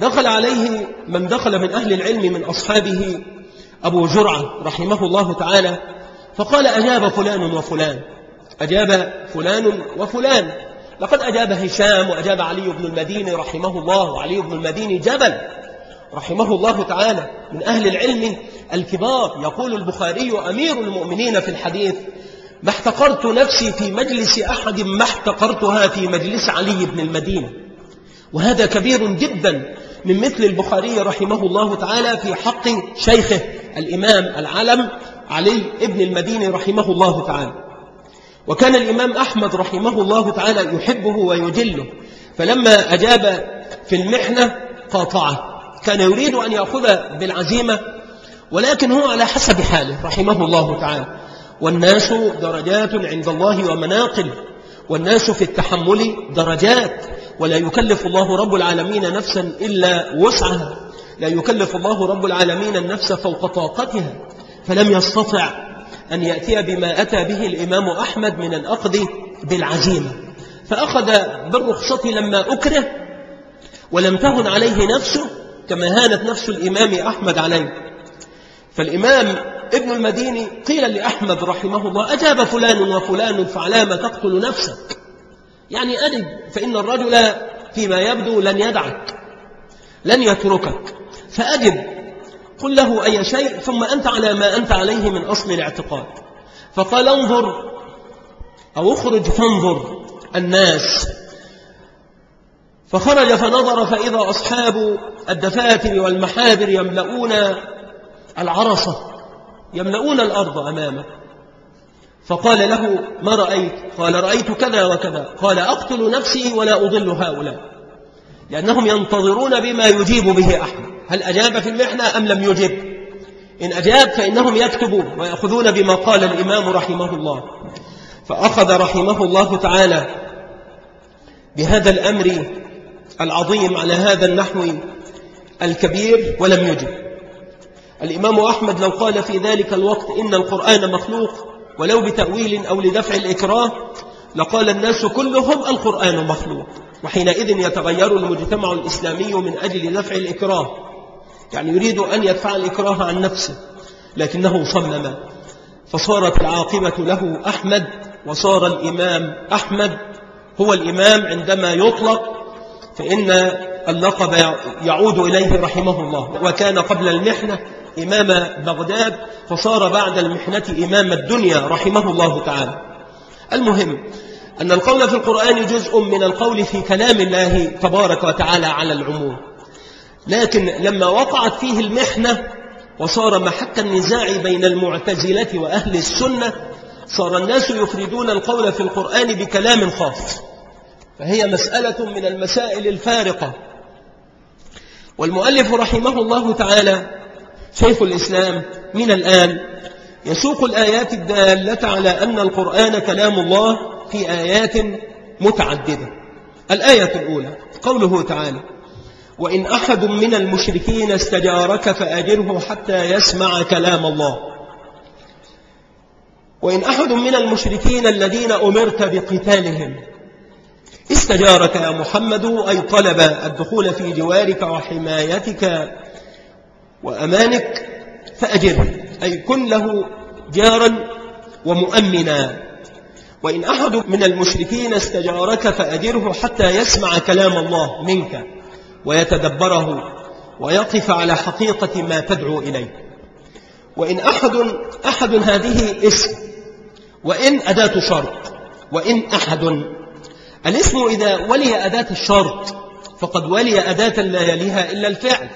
دخل عليه من دخل من أهل العلم من أصحابه أبو جرعة رحمه الله تعالى فقال أجاب فلان وفلان أجاب فلان وفلان. لقد أجاب هشام وأجاب علي بن المديني رحمه الله وعلي بن المديني جبل رحمه الله تعالى من أهل العلم الكبار. يقول البخاري أمير المؤمنين في الحديث ما احتقرت نفسي في مجلس أحد ما احتقرتها في مجلس علي بن المدينة وهذا كبير جدا. من مثل البخاري رحمه الله تعالى في حق شيخه الإمام العلم علي ابن المديني رحمه الله تعالى. وكان الإمام أحمد رحمه الله تعالى يحبه ويجله فلما أجاب في المحنة قاطعه. كان يريد أن يأخذ بالعزيمة ولكن هو على حسب حاله رحمه الله تعالى. والناس درجات عند الله ومناقل والناس في التحمل درجات. ولا يكلف الله رب العالمين نفسا إلا وسعها. لا يكلف الله رب العالمين النفس فوق طاقتها. فلم يستطع أن يأتي بما أتى به الإمام أحمد من الأخذ بالعزيمة. فأخذ بالرخصة لما أكره ولم تهن عليه نفسه كما هانت نفس الإمام أحمد عليه. فالإمام ابن المديني قيل لأحمد رحمه الله أجاب فلان وفلان فعلى ما تقتل نفسك. يعني أدب فإن الرجل فيما يبدو لن يدعك لن يتركك فأجب قل له أي شيء ثم أنت على ما أنت عليه من أصل الاعتقاد. فقال انظر أو اخرج فانظر الناس. فخرج فنظر فإذا أصحاب الدفاتر والمحابر يملؤون العرصة يملؤون الأرض أمامه. فقال له ما رأيت؟ قال رأيت كذا وكذا. قال أقتل نفسي ولا أضل هؤلاء. لأنهم ينتظرون بما يجيب به أحمد. هل أجاب في المحنة أم لم يجب؟ إن أجاب فإنهم يكتبون ويأخذون بما قال الإمام رحمه الله. فأخذ رحمه الله تعالى بهذا الأمر العظيم على هذا النحو الكبير ولم يجب. الإمام أحمد لو قال في ذلك الوقت إن القرآن مخلوق ولو بتأويل أو لدفع الإكراه لقال الناس كلهم القرآن مخلوق وحينئذ يتغير المجتمع الإسلامي من أجل دفع الإكراه. يعني يريد أن يدفع الإكراه عن نفسه لكنه صمم. فصارت العاقبة له أحمد وصار الإمام أحمد. هو الإمام عندما يطلق فإن اللقب يعود إليه رحمه الله وكان قبل المحنة إمام بغداد فصار بعد المحنة إمام الدنيا رحمه الله تعالى. المهم أن القول في القرآن جزء من القول في كلام الله تبارك وتعالى على العموم. لكن لما وقعت فيه المحنة وصار محك النزاع بين المعتزلة وأهل السنة صار الناس يفردون القول في القرآن بكلام خاص. فهي مسألة من المسائل الفارقة. والمؤلف رحمه الله تعالى شيخ الإسلام من الآن يسوق الآيات الدالة على أن القرآن كلام الله في آيات متعددة. الآية الأولى قوله تعالى وإن أحد من المشركين استجارك فأجره حتى يسمع كلام الله. وإن أحد من المشركين الذين أمرت بقتالهم استجارك يا محمد أي طلب الدخول في جوارك وحمايتك وأمانك فأجره أي كن له جارا ومؤمنا. وإن أحد من المشركين استجارك فأجره حتى يسمع كلام الله منك ويتدبره ويقف على حقيقة ما تدعو إليه. وإن أحد أحد هذه اسم وإن أداة شرط وإن أحد الاسم إذا ولي أداة الشرط فقد ولي أداة لا يليها إلا الفعل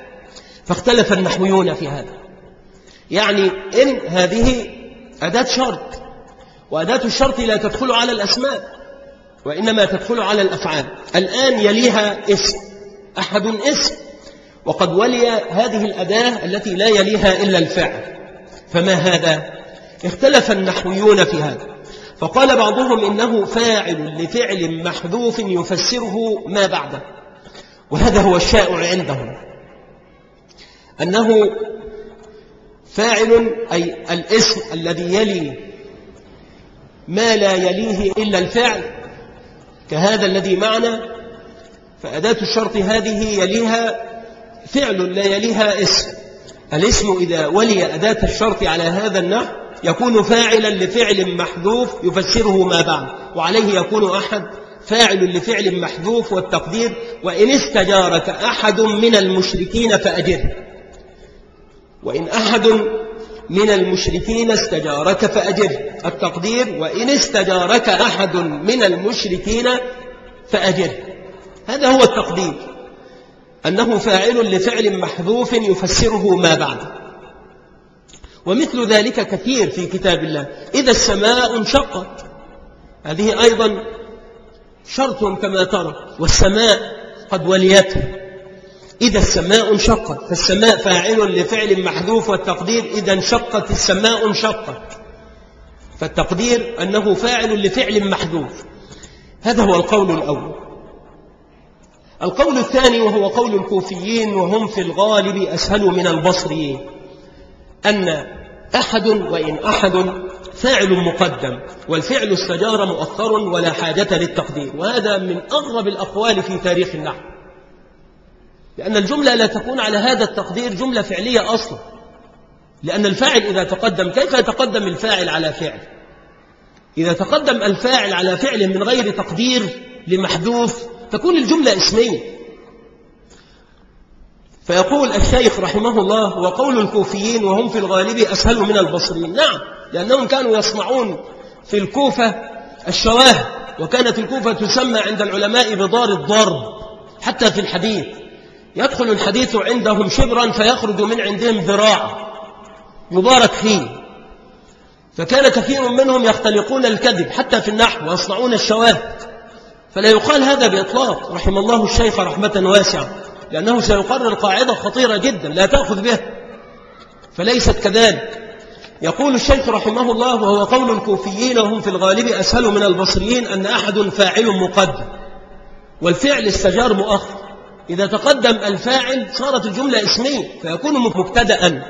فاختلف النحويون في هذا. يعني إن هذه أداة شرط وأداة الشرط لا تدخل على الأسماء وإنما تدخل على الأفعال. الآن يليها اسم أحد اسم وقد ولي هذه الأداة التي لا يليها إلا الفعل. فما هذا؟ اختلف النحويون في هذا. فقال بعضهم إنه فاعل لفعل محذوف يفسره ما بعده. وهذا هو الشائع عندهم. أنه فاعل أي الاسم الذي يلي ما لا يليه إلا الفعل كهذا الذي معنا فأداة الشرط هذه يليها فعل لا يليها اسم. الاسم إذا ولي أداة الشرط على هذا النحو يكون فاعلا لفعل محذوف يفسره ما بعد وعليه يكون أحد فاعل لفعل محذوف والتقدير وإن استجارك أحد من المشركين فأجره. وإن أحد من المشركين استجارك فأجره. التقدير وإن استجارك أحد من المشركين فأجره. هذا هو التقدير أنه فاعل لفعل محذوف يفسره ما بعد. ومثل ذلك كثير في كتاب الله. إذا السماء انشقت هذه أيضا شرط كما ترى والسماء قد وليتها إذا السماء انشقت فالسماء فاعل لفعل محذوف والتقدير إذا انشقت السماء انشقت. فالتقدير أنه فاعل لفعل محذوف. هذا هو القول الأول. القول الثاني وهو قول الكوفيين وهم في الغالب أسهل من البصريين. أن أحد وإن أحد فاعل مقدم والفعل استجار مؤخر ولا حاجة للتقدير وهذا من أغرب الأقوال في تاريخ النحو. لأن الجملة لا تكون على هذا التقدير جملة فعلية أصلا. لأن الفاعل إذا تقدم كيف يتقدم الفاعل على فعل؟ إذا تقدم الفاعل على فعل من غير تقدير لمحذوف تكون الجملة اسمية فيقول الشيخ رحمه الله وقول الكوفيين وهم في الغالب أسهل من البصريين. نعم لأنهم كانوا يصنعون في الكوفة الشواهد وكانت الكوفة تسمى عند العلماء بدار الضرب حتى في الحديث. يدخل الحديث عندهم شبرا فيخرج من عندهم ذراع يبارك فيه. فكان كثير منهم يختلقون الكذب حتى في النحو ويصنعون الشواهد. فلا يقال هذا بإطلاق رحم الله الشيخ رحمة واسعة. لأنه سيقرر قاعدة خطيرة جدا لا تأخذ بها. فليست كذلك. يقول الشيخ رحمه الله وهو قول الكوفيين وهم في الغالب أسهل من البصريين أن أحد فاعل مقدم. والفعل استجار مؤخر. إذا تقدم الفاعل صارت الجملة اسمية فيكون مبتدأ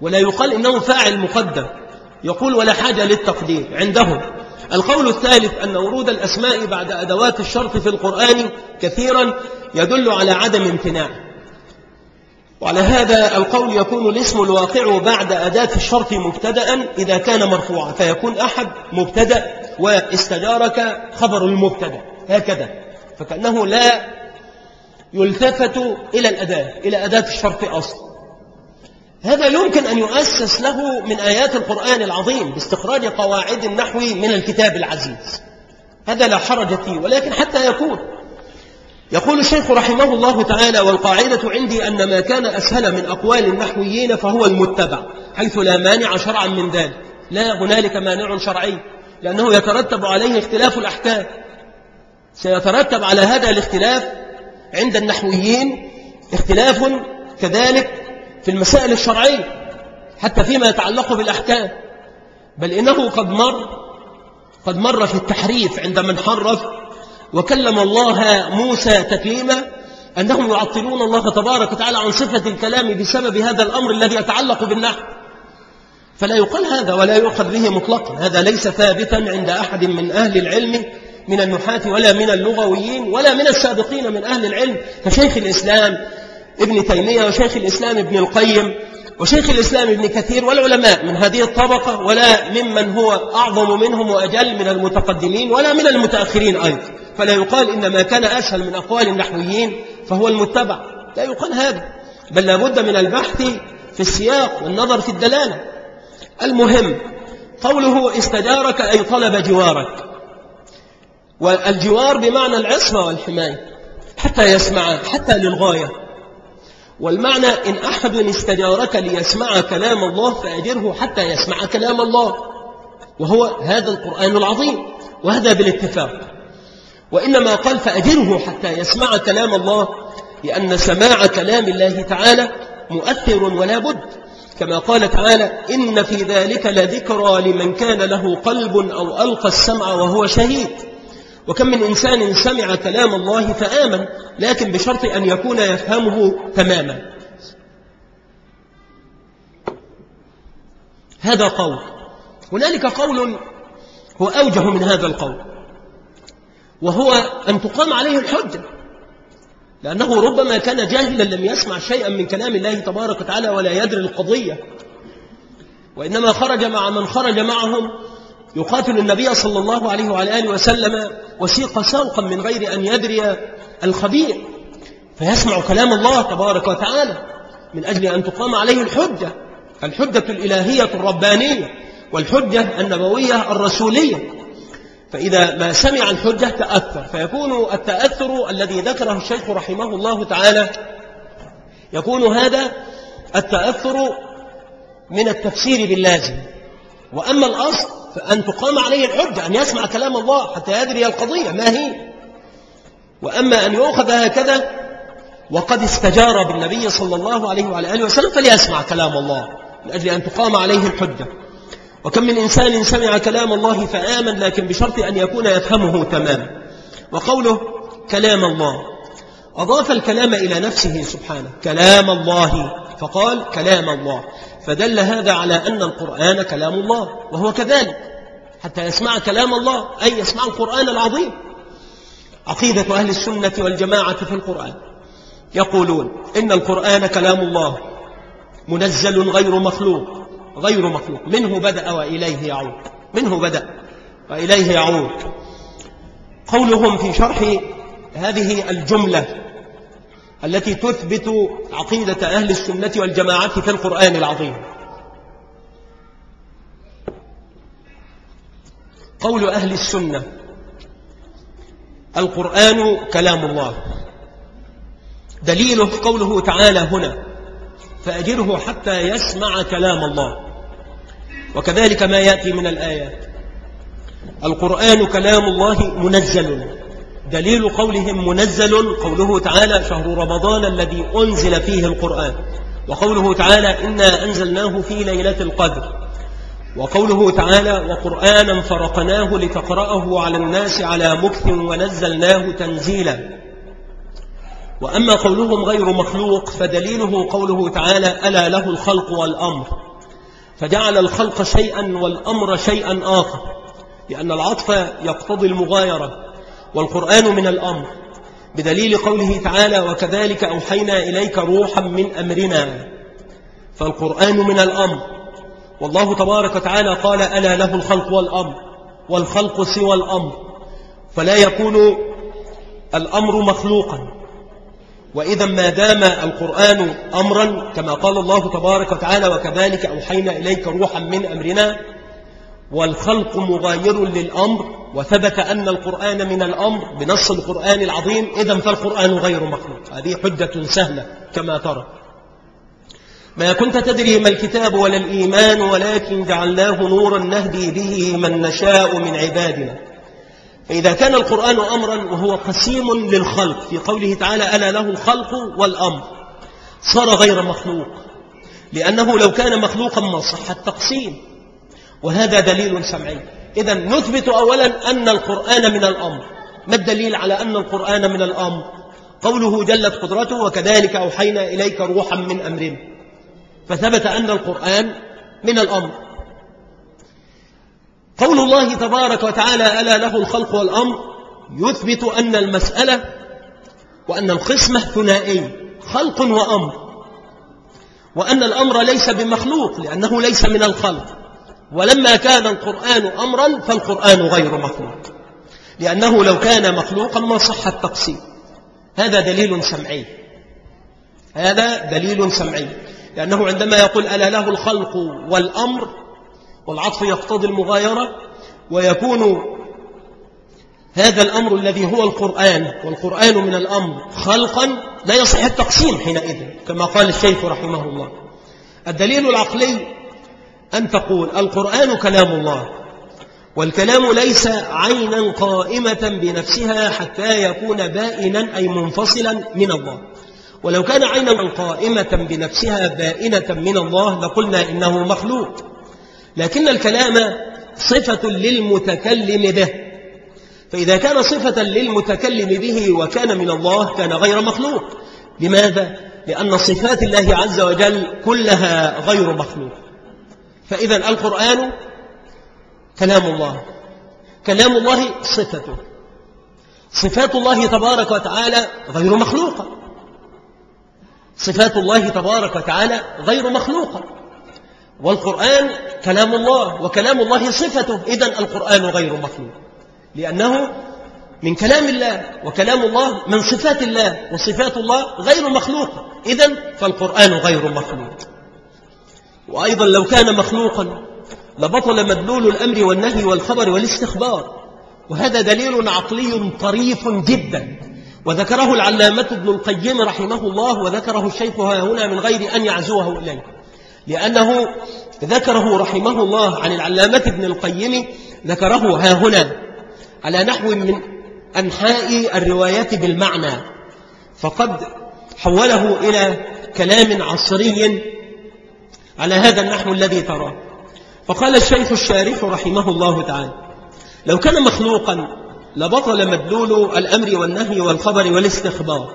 ولا يقال إنه فاعل مقدم. يقول ولا حاجة للتقدير عندهم. القول الثالث أن ورود الأسماء بعد أدوات الشرط في القرآن كثيرا يدل على عدم امتناع. وعلى هذا القول يكون الاسم الواقع بعد أداة الشرط مبتدأ إذا كان مرفوعا فيكون أحد مبتدأ واستجارك خبر المبتدأ هكذا. فكأنه لا يلتفت إلى الأداة إلى أداة الشرط أصلا. هذا يمكن أن يؤسس له من آيات القرآن العظيم باستخراج قواعد النحو من الكتاب العزيز. هذا لا حرج فيه ولكن حتى يكون يقول الشيخ رحمه الله تعالى والقاعدة عندي أن ما كان أسهل من أقوال النحويين فهو المتبع حيث لا مانع شرعا من ذلك. لا هنالك مانع شرعي لأنه يترتب عليه اختلاف الأحكام. سيترتب على هذا الاختلاف عند النحويين اختلاف كذلك في المسائل الشرعية حتى فيما يتعلق بالأحكام. بل إنه قد مر قد مر في التحريف عند من حرف وكلم الله موسى تكليما أنهم يعطلون الله تبارك وتعالى عن صفة الكلام بسبب هذا الأمر الذي يتعلق بالنحو. فلا يقال هذا ولا يؤخذ به مطلقا هذا ليس ثابتا عند أحد من أهل العلم من النحاة ولا من اللغويين ولا من السابقين من أهل العلم كشيخ الإسلام ابن تيمية وشيخ الإسلام ابن القيم وشيخ الإسلام ابن كثير والعلماء من هذه الطبقة ولا ممن هو أعظم منهم وأجل من المتقدمين ولا من المتأخرين أيضا. فلا يقال إن ما كان أسهل من أقوال النحويين فهو المتبع. لا يقال هذا. بل لابد من البحث في السياق والنظر في الدلالة. المهم قوله استجارك أي طلب جوارك. والجوار بمعنى العصمة والحماية. حتى يسمع حتى للغاية. والمعنى إن أحد استجارك ليسمع كلام الله فأجره حتى يسمع كلام الله. وهو هذا القرآن العظيم وهذا بالاتفاق. وإنما قال فأجره حتى يسمع كلام الله لأن سماع كلام الله تعالى مؤثر ولا بد. كما قال تعالى إن في ذلك لذكرى لمن كان له قلب أو ألقى السمع وهو شهيد. وكم من إنسان سمع كلام الله فآمن لكن بشرط أن يكون يفهمه تماما. هذا قول. هنالك قول هو أوجه من هذا القول وهو أن تقام عليه الحجة لأنه ربما كان جاهلا لم يسمع شيئا من كلام الله تبارك وتعالى ولا يدري القضية وإنما خرج مع من خرج معهم يقاتل النبي صلى الله عليه وعلى آله وسلم وسيق سوقا من غير أن يدري الخبير فيسمع كلام الله تبارك وتعالى من أجل أن تقام عليه الحجة الحجة الإلهية الربانية والحجة النبوية الرسولية. فإذا ما سمع الحجة تأثر فيكون التأثر الذي ذكره الشيخ رحمه الله تعالى يكون هذا التأثر من التفسير باللازم. وأما الأصل فأن تقام عليه الحجة أن يسمع كلام الله حتى يدري القضية ما هي؟ وأما أن يؤخذ هكذا وقد استجار بالنبي صلى الله عليه وعلى آله وسلم فليسمع كلام الله من أجل أن تقام عليه الحجة. وكم من إنسان سمع كلام الله فآمن لكن بشرط أن يكون يفهمه تماما. وقوله كلام الله أضاف الكلام إلى نفسه سبحانه كلام الله فقال كلام الله. فدل هذا على أن القرآن كلام الله وهو كذلك حتى يسمع كلام الله أي يسمع القرآن العظيم. عقيدة أهل السنة والجماعة في القرآن يقولون إن القرآن كلام الله منزل غير مخلوق غير مخلوق منه بدأ وإليه يعود منه بدأ وإليه يعود. قولهم في شرح هذه الجملة التي تثبت عقيدة أهل السنة والجماعة في القرآن العظيم. قول أهل السنة القرآن كلام الله. دليله قوله تعالى هنا فأجره حتى يسمع كلام الله. وكذلك ما يأتي من الآيات القرآن كلام الله منزل. دليل قولهم منزل قوله تعالى شهر رمضان الذي أنزل فيه القرآن وقوله تعالى إنا أنزلناه في ليلة القدر وقوله تعالى وقرآنا فرقناه لتقرأه على الناس على مكث ونزلناه تنزيلا. وأما قولهم غير مخلوق فدليله قوله تعالى ألا له الخلق والأمر فجعل الخلق شيئا والأمر شيئا آخر لأن العطف يقتضي المغايرة. والقرآن من الأمر. بدليل قوله تعالى وكذلك أوحينا إليك روحا من أمرنا. فالقرآن من الأمر. والله تبارك وتعالى قال ألا له الخلق والأمر والخلق سوى الأمر. فلا يكون الأمر مخلوقا. وإذا ما دام القرآن أمرا كما قال الله تبارك وتعالى وكذلك أوحينا إليك روحا من أمرنا. والخلق مغاير للأمر وثبت أن القرآن من الأمر بنص القرآن العظيم إذا فالقرآن غير مخلوق. هذه حجة سهلة كما ترى. ما كنت تدري ما الكتاب ولا الإيمان ولكن جعلناه نورا نهدي به من نشاء من عبادنا. فإذا كان القرآن أمرا وهو قسيم للخلق في قوله تعالى ألا له الخلق والأمر صار غير مخلوق. لأنه لو كان مخلوقا ما صح التقسيم. وهذا دليل سمعي. إذا نثبت أولا أن القرآن من الأمر. ما الدليل على أن القرآن من الأمر؟ قوله جلت قدرته وكذلك أوحينا إليك روحا من أمرنا فثبت أن القرآن من الأمر. قول الله تبارك وتعالى ألا له الخلق والأمر؟ يثبت أن المسألة وأن القسمة ثنائي خلق وأمر. وأن الأمر ليس بمخلوق لأنه ليس من الخلق. ولما كان القرآن أمرا فالقرآن غير مخلوق. لأنه لو كان مخلوقا ما صح التقسيم هذا دليل سمعي. هذا دليل سمعي. لأنه عندما يقول ألا له الخلق والأمر والعطف يقتضي المغايرة ويكون هذا الأمر الذي هو القرآن والقرآن من الأمر خلقا لا يصح التقسيم حينئذ كما قال الشيخ رحمه الله. الدليل العقلي أن تقول القرآن كلام الله والكلام ليس عينا قائمة بنفسها حتى يكون بائنا أي منفصلا من الله. ولو كان عينا قائمة بنفسها بائنة من الله لقلنا إنه مخلوق. لكن الكلام صفة للمتكلم به. فإذا كان صفة للمتكلم به وكان من الله كان غير مخلوق. لماذا؟ لأن صفات الله عز وجل كلها غير مخلوق. فإذا القرآن كلام الله. كلام الله صفته. صفات الله تبارك وتعالى غير مخلوقة. صفات الله تبارك وتعالى غير مخلوقة. والقرآن كلام الله وكلام الله صفته. إذن القرآن غير مخلوق. لأنه من كلام الله وكلام الله من صفات الله وصفات الله غير مخلوقة. إذن فالقرآن غير مخلوق. وأيضا لو كان مخلوقا لبطل مدلول الأمر والنهي والخبر والاستخبار. وهذا دليل عقلي طريف جدا. وذكره العلامة ابن القيم رحمه الله وذكره الشيخ هنا من غير أن يعزوه إليه. لأنه ذكره رحمه الله عن العلامة ابن القيم ذكره ها هنا على نحو من أنحاء الروايات بالمعنى. فقد حوله إلى كلام عصري على هذا النحو الذي تراه. فقال الشيخ الشارح رحمه الله تعالى لو كان مخلوقا لبطل مدلول الأمر والنهي والخبر والاستخبار.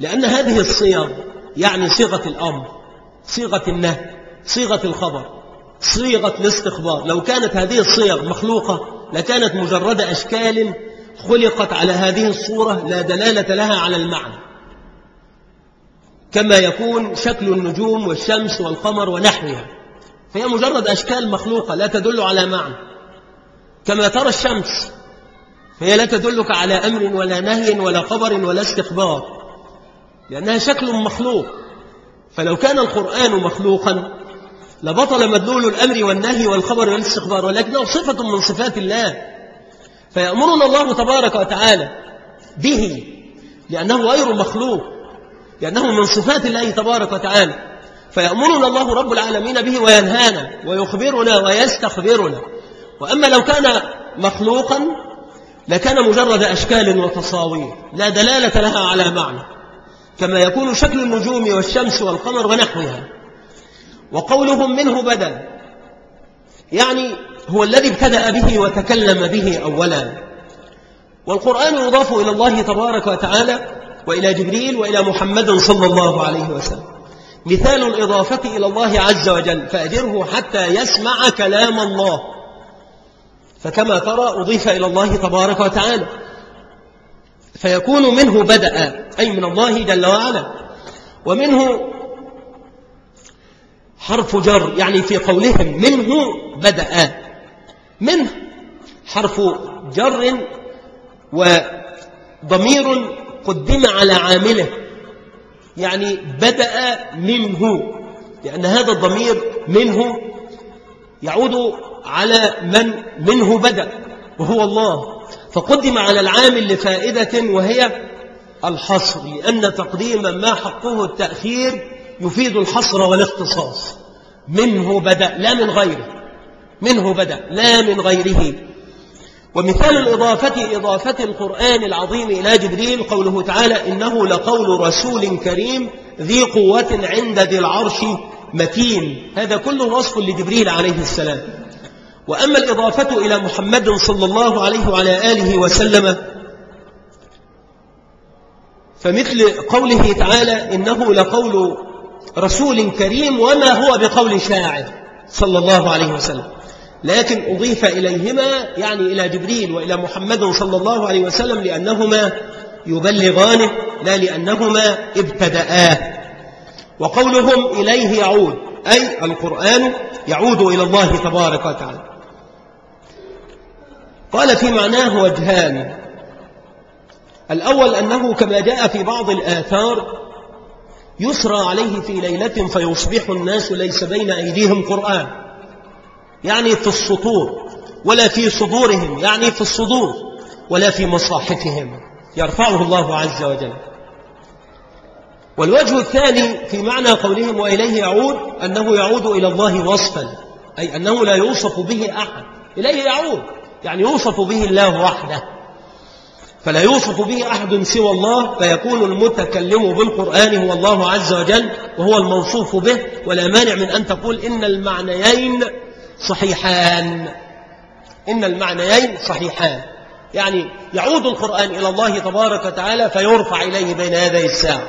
لأن هذه الصيغ يعني صيغة الأمر صيغة النهي صيغة الخبر صيغة الاستخبار. لو كانت هذه الصيغ مخلوقة لكانت مجرد أشكال خلقت على هذه الصورة لا دلالة لها على المعنى. كما يكون شكل النجوم والشمس والقمر ونحوها. فهي مجرد أشكال مخلوقة لا تدل على معنى. كما ترى الشمس فهي لا تدلك على أمر ولا نهي ولا خبر ولا استخبار لأنها شكل مخلوق. فلو كان القرآن مخلوقا لبطل مدلول الأمر والنهي والخبر والاستخبار ولكنه صفة من صفات الله. فيأمرنا الله تبارك وتعالى به لأنه غير مخلوق. لأنه من صفات الله تبارك وتعالى. فيأمرنا الله رب العالمين به وينهانا ويخبرنا ويستخبرنا. وأما لو كان مخلوقا لكان مجرد أشكال وتصاوير لا دلالة لها على معنى. كما يكون شكل النجوم والشمس والقمر ونحوها. وقولهم منه بدل يعني هو الذي ابتدأ به وتكلم به أولا. والقرآن يضاف إلى الله تبارك وتعالى وإلى جبريل وإلى محمد صلى الله عليه وسلم. مثال الإضافة إلى الله عز وجل فأجره حتى يسمع كلام الله. فكما ترى أضيف إلى الله تبارك وتعالى. فيكون منه بدأ أي من الله جل وعلا. ومنه حرف جر يعني في قولهم منه بدأ. منه حرف جر وضمير قدم على عامله. يعني بدأ منه لأن هذا الضمير منه يعود على من منه بدأ وهو الله. فقدم على العامل لفائدة وهي الحصر لأن تقديم ما حقه التأخير يفيد الحصر والاختصاص. منه بدأ لا من غيره. منه بدأ لا من غيره. ومثال الإضافة إضافة القرآن العظيم إلى جبريل قوله تعالى إنه لقول رسول كريم ذي قوة عند ذي العرش متين. هذا كله وصف لجبريل عليه السلام. وأما الإضافة إلى محمد صلى الله عليه وعلى آله وسلم فمثل قوله تعالى إنه لقول رسول كريم وما هو بقول شاعر صلى الله عليه وسلم. لكن أضيف إليهما يعني إلى جبريل وإلى محمد صلى الله عليه وسلم لأنهما يبلغانه لا لأنهما ابتدآه وقولهم إليه يعود أي القرآن يعود إلى الله تبارك وتعالى. قال في معناه وجهان. الأول أنه كما جاء في بعض الآثار يسرى عليه في ليلة فيصبح الناس ليس بين أيديهم قرآن. يعني في السطور ولا في صدورهم يعني في الصدور ولا في مصاحفهم يرفعه الله عز وجل. والوجه الثاني في معنى قولهم وإليه يعود أنه يعود إلى الله وصفا أي أنه لا يوصف به أحد إليه يعود يعني يوصف به الله وحده. فلا يوصف به أحد سوى الله فيكون المتكلم بالقرآن هو الله عز وجل وهو الموصوف به ولا مانع من أن تقول إن المعنيين صحيحان. إن المعنيين صحيحان. يعني يعود القرآن إلى الله تبارك وتعالى فيرفع إليه بين يدي الساعة.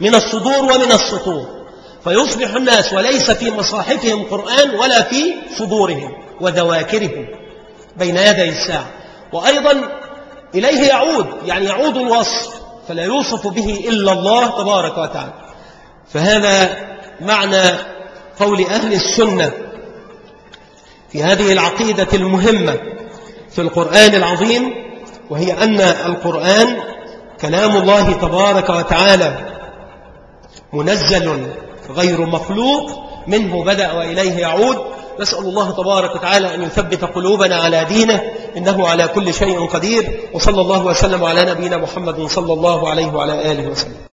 من الصدور ومن السطور. فيصبح الناس وليس في مصاحفهم قرآن ولا في صدورهم وذواكرهم بين يدي الساعة. وأيضا إليه يعود يعني يعود الوصف فلا يوصف به إلا الله تبارك وتعالى. فهذا معنى قول أهل السنة. في هذه العقيدة المهمة في القرآن العظيم وهي أن القرآن كلام الله تبارك وتعالى منزل غير مخلوق منه بدأ وإليه يعود. نسأل الله تبارك وتعالى أن يثبت قلوبنا على دينه إنه على كل شيء قدير وصلى الله وسلم على نبينا محمد صلى الله عليه وعلى آله وسلم.